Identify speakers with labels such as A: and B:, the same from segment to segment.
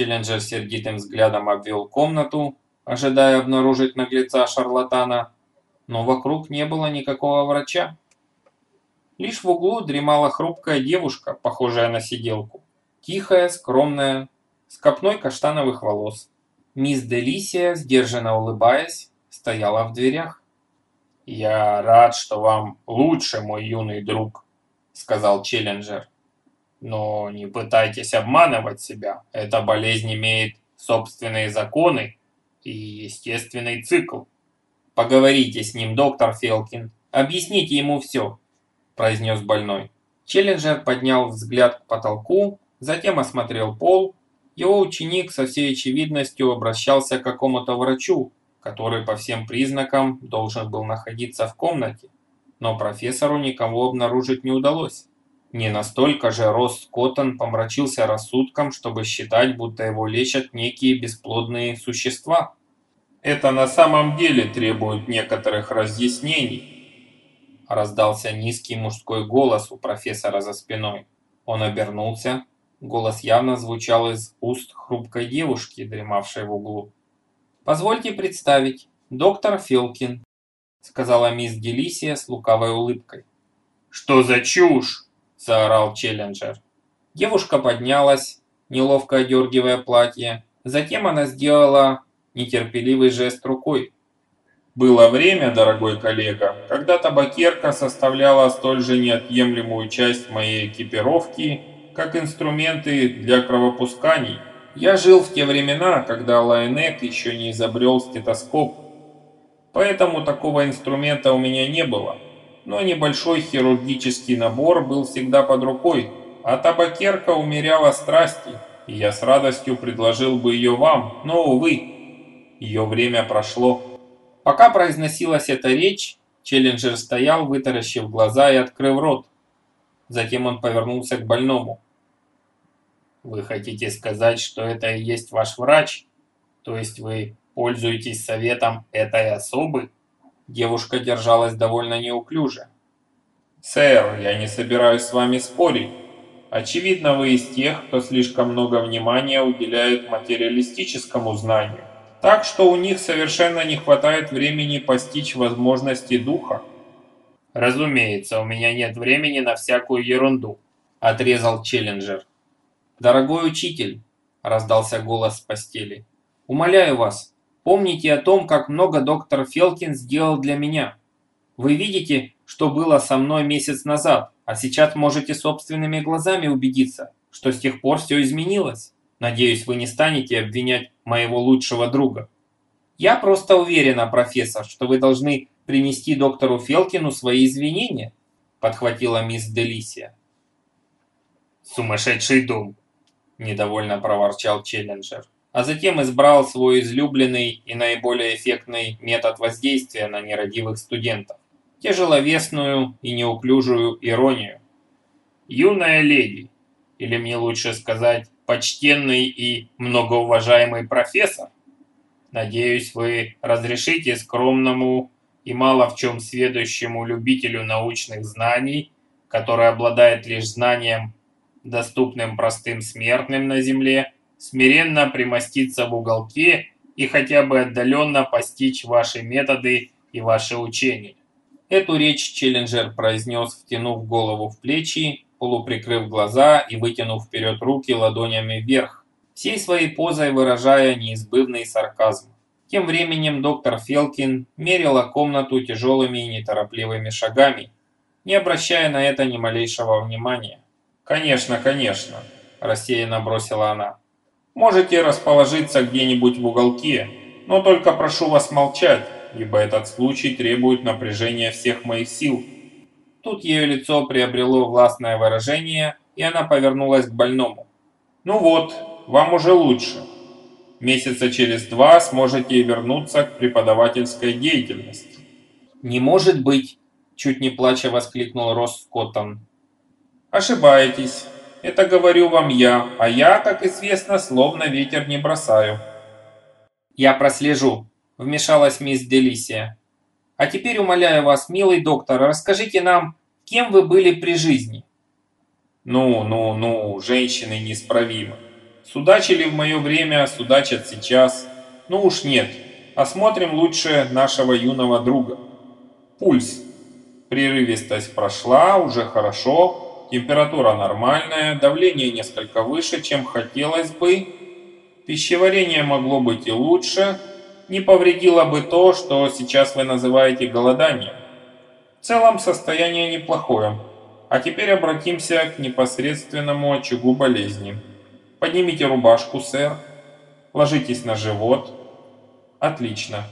A: Челленджер сердитым взглядом обвел комнату, ожидая обнаружить наглеца шарлатана, но вокруг не было никакого врача. Лишь в углу дремала хрупкая девушка, похожая на сиделку. Тихая, скромная, с копной каштановых волос. Мисс Делисия, сдержанно улыбаясь, стояла в дверях. «Я рад, что вам лучше, мой юный друг», — сказал Челленджер. «Но не пытайтесь обманывать себя. Эта болезнь имеет собственные законы и естественный цикл. Поговорите с ним, доктор Фелкин. Объясните ему все», — произнес больной. Челленджер поднял взгляд к потолку, затем осмотрел пол. Его ученик со всей очевидностью обращался к какому-то врачу, который по всем признакам должен был находиться в комнате, но профессору никого обнаружить не удалось. Не настолько же Росс Коттон помрачился рассудком, чтобы считать, будто его лечат некие бесплодные существа. «Это на самом деле требует некоторых разъяснений», раздался низкий мужской голос у профессора за спиной. Он обернулся. Голос явно звучал из уст хрупкой девушки, дремавшей в углу. «Позвольте представить, доктор Фелкин», — сказала мисс Делисия с лукавой улыбкой. «Что за чушь?» — заорал Челленджер. Девушка поднялась, неловко одергивая платье. Затем она сделала нетерпеливый жест рукой. «Было время, дорогой коллега, когда табакерка составляла столь же неотъемлемую часть моей экипировки, как инструменты для кровопусканий». Я жил в те времена, когда Лайнек еще не изобрел стетоскоп. Поэтому такого инструмента у меня не было. Но небольшой хирургический набор был всегда под рукой, а табакерка умеряла страсти, и я с радостью предложил бы ее вам, но, увы, ее время прошло. Пока произносилась эта речь, Челленджер стоял, вытаращив глаза и открыв рот. Затем он повернулся к больному. Вы хотите сказать, что это и есть ваш врач? То есть вы пользуетесь советом этой особы? Девушка держалась довольно неуклюже. «Сэр, я не собираюсь с вами спорить. Очевидно, вы из тех, кто слишком много внимания уделяет материалистическому знанию. Так что у них совершенно не хватает времени постичь возможности духа». «Разумеется, у меня нет времени на всякую ерунду», – отрезал Челленджер. «Дорогой учитель», – раздался голос с постели, – «умоляю вас, помните о том, как много доктор Фелкин сделал для меня. Вы видите, что было со мной месяц назад, а сейчас можете собственными глазами убедиться, что с тех пор все изменилось. Надеюсь, вы не станете обвинять моего лучшего друга. Я просто уверена, профессор, что вы должны принести доктору Фелкину свои извинения», – подхватила мисс Делисия. «Сумасшедший дом!» недовольно проворчал Челленджер. А затем избрал свой излюбленный и наиболее эффектный метод воздействия на нерадивых студентов. Тяжеловесную и неуклюжую иронию. «Юная леди, или мне лучше сказать, почтенный и многоуважаемый профессор, надеюсь, вы разрешите скромному и мало в чем сведущему любителю научных знаний, который обладает лишь знанием доступным простым смертным на земле, смиренно примоститься в уголке и хотя бы отдаленно постичь ваши методы и ваши учения. Эту речь Челленджер произнес, втянув голову в плечи, полуприкрыв глаза и вытянув вперед руки ладонями вверх, всей своей позой выражая неизбывный сарказм. Тем временем доктор Фелкин мерила комнату тяжелыми и неторопливыми шагами, не обращая на это ни малейшего внимания. «Конечно, конечно», – рассеянно бросила она. «Можете расположиться где-нибудь в уголке, но только прошу вас молчать, ибо этот случай требует напряжения всех моих сил». Тут ее лицо приобрело властное выражение, и она повернулась к больному. «Ну вот, вам уже лучше. Месяца через два сможете вернуться к преподавательской деятельности». «Не может быть!» – чуть не плача воскликнул Росс Скоттон. Ошибаетесь. Это говорю вам я, а я, как известно, словно ветер не бросаю. Я прослежу, вмешалась мисс Делисия. А теперь умоляю вас, милый доктор, расскажите нам, кем вы были при жизни? Ну, ну, ну, женщины неисправимы. Судачили в мое время, судачат сейчас. Ну уж нет. Осмотрим лучше нашего юного друга. Пульс. Прерывистость прошла, уже хорошо. Температура нормальная, давление несколько выше, чем хотелось бы. Пищеварение могло быть и лучше. Не повредило бы то, что сейчас вы называете голоданием. В целом состояние неплохое. А теперь обратимся к непосредственному очагу болезни. Поднимите рубашку, сэр. Ложитесь на живот. Отлично.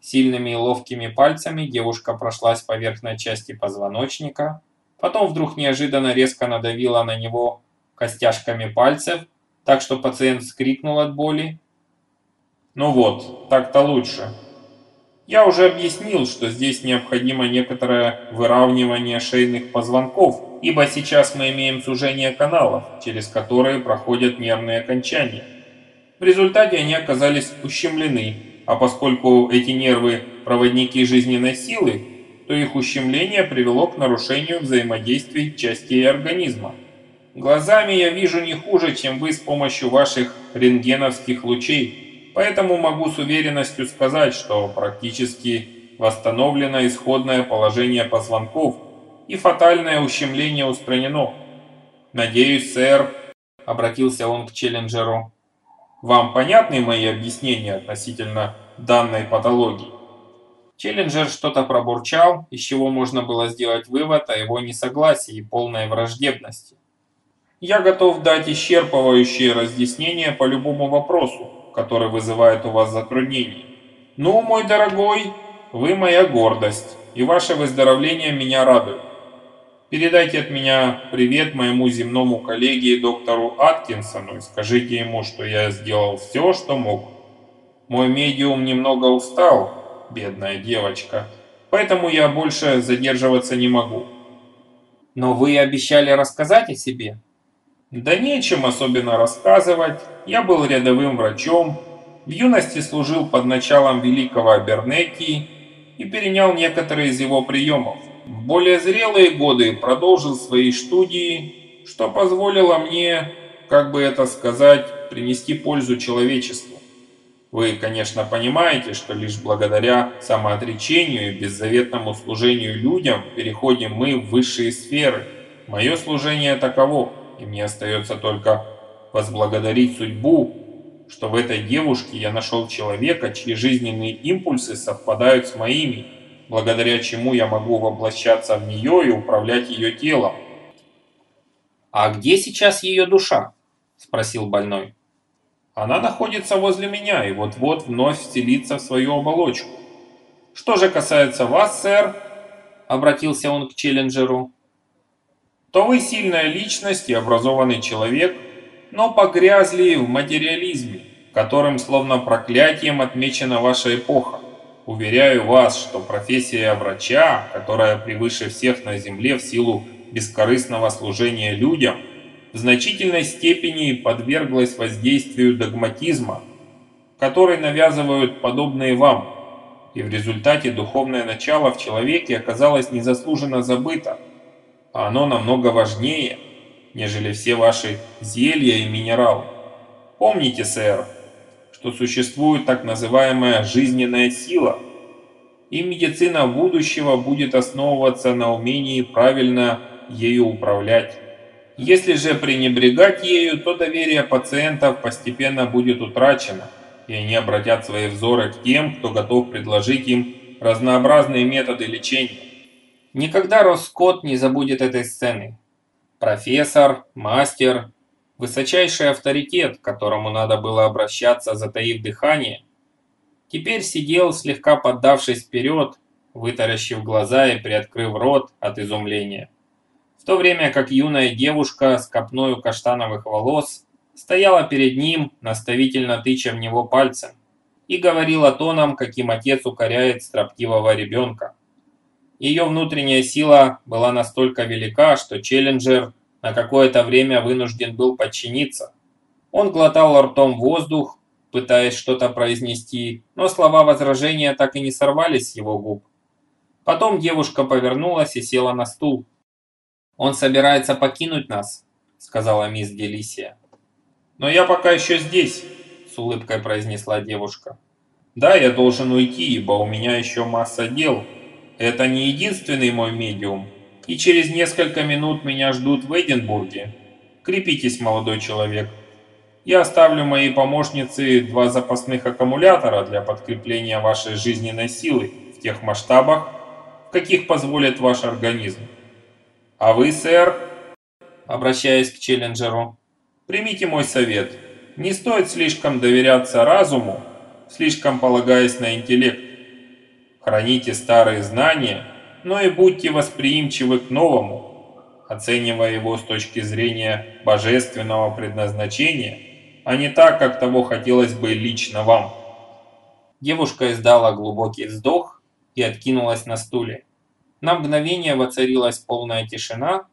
A: Сильными и ловкими пальцами девушка прошлась по верхней части позвоночника, потом вдруг неожиданно резко надавила на него костяшками пальцев, так что пациент вскрикнул от боли. Ну вот, так-то лучше. Я уже объяснил, что здесь необходимо некоторое выравнивание шейных позвонков, ибо сейчас мы имеем сужение каналов, через которые проходят нервные окончания. В результате они оказались ущемлены, а поскольку эти нервы – проводники жизненной силы, то их ущемление привело к нарушению взаимодействия частей организма. Глазами я вижу не хуже, чем вы с помощью ваших рентгеновских лучей – Поэтому могу с уверенностью сказать, что практически восстановлено исходное положение позвонков и фатальное ущемление устранено. Надеюсь, сэр, обратился он к Челленджеру, вам понятны мои объяснения относительно данной патологии? Челленджер что-то пробурчал, из чего можно было сделать вывод о его несогласии и полной враждебности. Я готов дать исчерпывающее разъяснение по любому вопросу, который вызывает у вас затруднения. Ну, мой дорогой, вы моя гордость, и ваше выздоровление меня радует. Передайте от меня привет моему земному коллеге доктору Аткинсону и скажите ему, что я сделал все, что мог. Мой медиум немного устал, бедная девочка, поэтому я больше задерживаться не могу.
B: Но вы обещали рассказать о себе?
A: Да нечем особенно рассказывать. Я был рядовым врачом, в юности служил под началом великого Абернетти и перенял некоторые из его приемов. В более зрелые годы продолжил свои студии, что позволило мне, как бы это сказать, принести пользу человечеству. Вы, конечно, понимаете, что лишь благодаря самоотречению и беззаветному служению людям переходим мы в высшие сферы. Мое служение таково и мне остается только возблагодарить судьбу, что в этой девушке я нашел человека, чьи жизненные импульсы совпадают с моими, благодаря чему я могу воплощаться в нее и управлять ее телом.
B: «А где сейчас ее душа?» – спросил больной.
A: «Она находится возле меня и вот-вот вновь вселится в свою оболочку. Что же касается вас, сэр, – обратился он к Челленджеру, то вы сильная личность и образованный человек, но погрязли в материализме, которым словно проклятием отмечена ваша эпоха. Уверяю вас, что профессия врача, которая превыше всех на Земле в силу бескорыстного служения людям, в значительной степени подверглась воздействию догматизма, который навязывают подобные вам, и в результате духовное начало в человеке оказалось незаслуженно забыто – а оно намного важнее, нежели все ваши зелья и минералы. Помните, сэр, что существует так называемая жизненная сила, и медицина будущего будет основываться на умении правильно ею управлять. Если же пренебрегать ею, то доверие пациентов постепенно будет утрачено, и они обратят свои взоры к тем, кто готов предложить им разнообразные методы лечения.
B: Никогда Роскот не забудет этой сцены. Профессор, мастер, высочайший авторитет, к которому надо было обращаться, затаив дыхание, теперь сидел, слегка поддавшись вперед, вытаращив глаза и приоткрыв рот от изумления. То время как юная девушка с копною каштановых волос стояла перед ним, наставительно тыча в него пальцем, и говорила тоном, каким отец укоряет строптивого ребенка. Ее внутренняя сила была настолько велика, что Челленджер на какое-то время вынужден был подчиниться. Он глотал ртом воздух, пытаясь что-то произнести, но слова возражения так и не сорвались с его губ. Потом девушка повернулась и села на стул. «Он собирается покинуть нас», — сказала мисс Делисия. «Но я пока еще здесь», — с улыбкой произнесла девушка. «Да, я должен уйти, ибо у меня еще масса дел. Это не единственный мой медиум, и через несколько минут меня ждут в Эдинбурге. Крепитесь, молодой человек. Я оставлю моей помощнице два запасных аккумулятора для подкрепления вашей жизненной силы в тех масштабах, в каких позволит ваш организм. А вы, сэр, обращаясь к Челленджеру, примите мой совет. Не стоит слишком доверяться разуму, слишком полагаясь на интеллект. Храните старые знания, но и будьте восприимчивы к новому, оценивая его с точки зрения божественного предназначения, а не так, как того хотелось бы лично вам.
A: Девушка издала глубокий вздох и откинулась на стуле. На мгновение воцарилась полная тишина,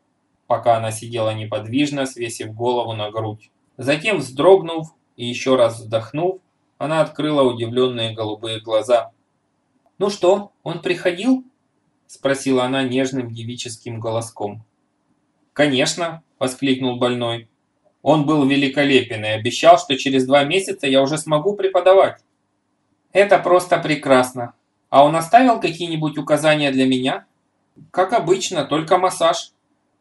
A: пока она сидела неподвижно, свесив голову на грудь. Затем, вздрогнув и еще раз вздохнув, она открыла удивленные голубые глаза. «Ну что, он приходил?» – спросила она нежным девическим голоском. «Конечно!» – воскликнул больной. «Он был великолепен и обещал, что через два месяца я уже смогу преподавать». «Это просто прекрасно! А он оставил какие-нибудь указания для меня?» Как обычно, только массаж.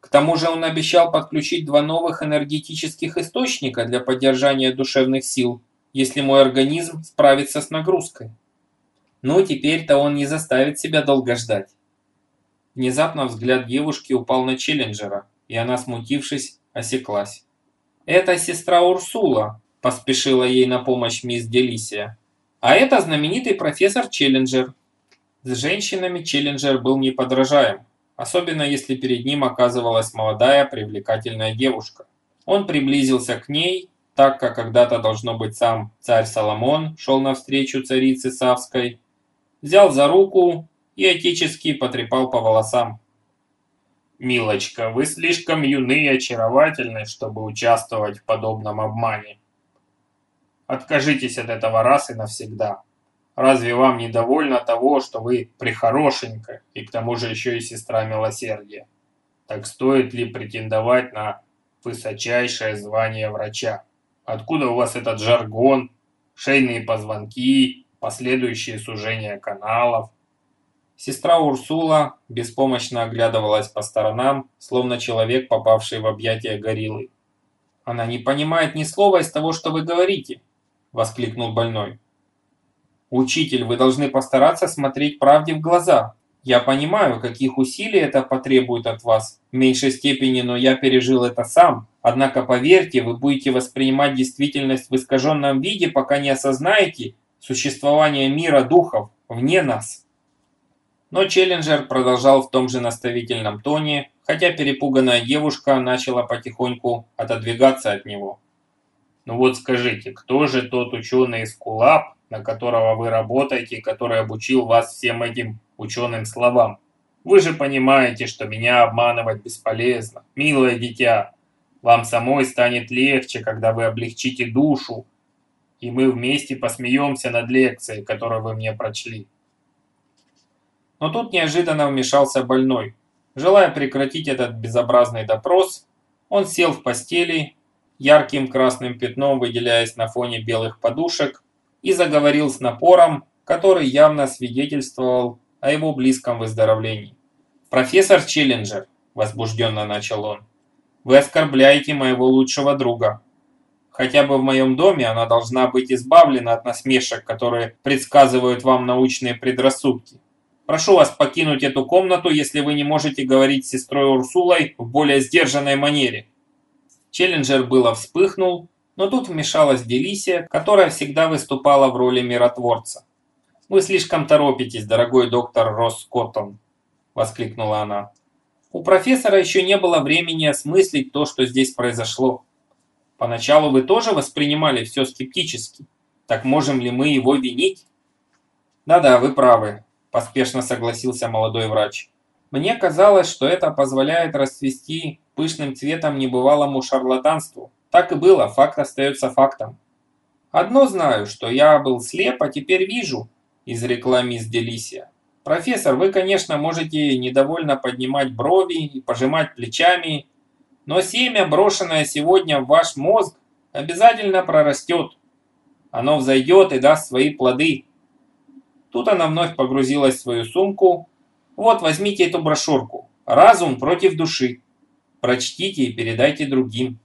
A: К тому же он обещал подключить два новых энергетических источника для поддержания душевных сил, если мой организм справится с нагрузкой. Ну, теперь-то он не заставит себя долго ждать. Внезапно взгляд девушки упал на Челленджера, и она, смутившись, осеклась. «Это сестра Урсула», – поспешила ей на помощь мисс Делисия. «А это знаменитый профессор Челленджер, с женщинами Челленджер был неподражаем, особенно если перед ним оказывалась молодая привлекательная девушка. Он приблизился к ней, так как когда-то должно быть сам царь Соломон шел навстречу царице Савской, взял за руку и отечески потрепал по волосам. «Милочка, вы слишком юны и очаровательны, чтобы участвовать в подобном обмане. Откажитесь от этого раз и навсегда». Разве вам не довольно того, что вы прихорошенькая и к тому же еще и сестра милосердия? Так стоит ли претендовать на высочайшее звание врача? Откуда у вас этот жаргон, шейные позвонки, последующие сужения каналов? Сестра Урсула беспомощно оглядывалась по сторонам, словно человек, попавший в объятия гориллы. «Она не понимает ни слова из того, что вы говорите!» – воскликнул больной. Учитель, вы должны постараться смотреть правде в глаза. Я понимаю, каких усилий это потребует от вас. В меньшей степени, но я пережил это сам. Однако, поверьте, вы будете воспринимать действительность в искаженном виде, пока не осознаете существование мира духов вне нас. Но Челленджер продолжал в том же наставительном тоне, хотя перепуганная девушка начала потихоньку отодвигаться от него. «Ну вот скажите, кто же тот ученый из Кулап, на которого вы работаете, который обучил вас всем этим ученым словам. Вы же понимаете, что меня обманывать бесполезно. Милое дитя, вам самой станет легче, когда вы облегчите душу, и мы вместе посмеемся над лекцией, которую вы мне прочли. Но тут неожиданно вмешался больной. Желая прекратить этот безобразный допрос, он сел в постели, ярким красным пятном выделяясь на фоне белых подушек, и заговорил с напором, который явно свидетельствовал о его близком выздоровлении. «Профессор Челленджер», – возбужденно начал он, – «вы оскорбляете моего лучшего друга. Хотя бы в моем доме она должна быть избавлена от насмешек, которые предсказывают вам научные предрассудки. Прошу вас покинуть эту комнату, если вы не можете говорить с сестрой Урсулой в более сдержанной манере». Челленджер было вспыхнул, но тут вмешалась Делисия, которая всегда выступала в роли миротворца. «Вы слишком торопитесь, дорогой доктор Росс Коттон», – воскликнула она. «У профессора еще не было времени осмыслить то, что здесь произошло. Поначалу вы тоже воспринимали все скептически. Так можем ли мы его винить?» «Да-да, вы правы», – поспешно согласился молодой врач. «Мне казалось, что это позволяет расцвести пышным цветом небывалому шарлатанству, так и было, факт остается фактом. «Одно знаю, что я был слеп, а теперь вижу», – изрекла мисс Делисия. «Профессор, вы, конечно, можете недовольно поднимать брови и пожимать плечами, но семя, брошенное сегодня в ваш мозг, обязательно прорастет. Оно взойдет и даст свои плоды. Тут она вновь погрузилась в свою сумку. Вот, возьмите эту брошюрку. «Разум против души». Прочтите и передайте другим.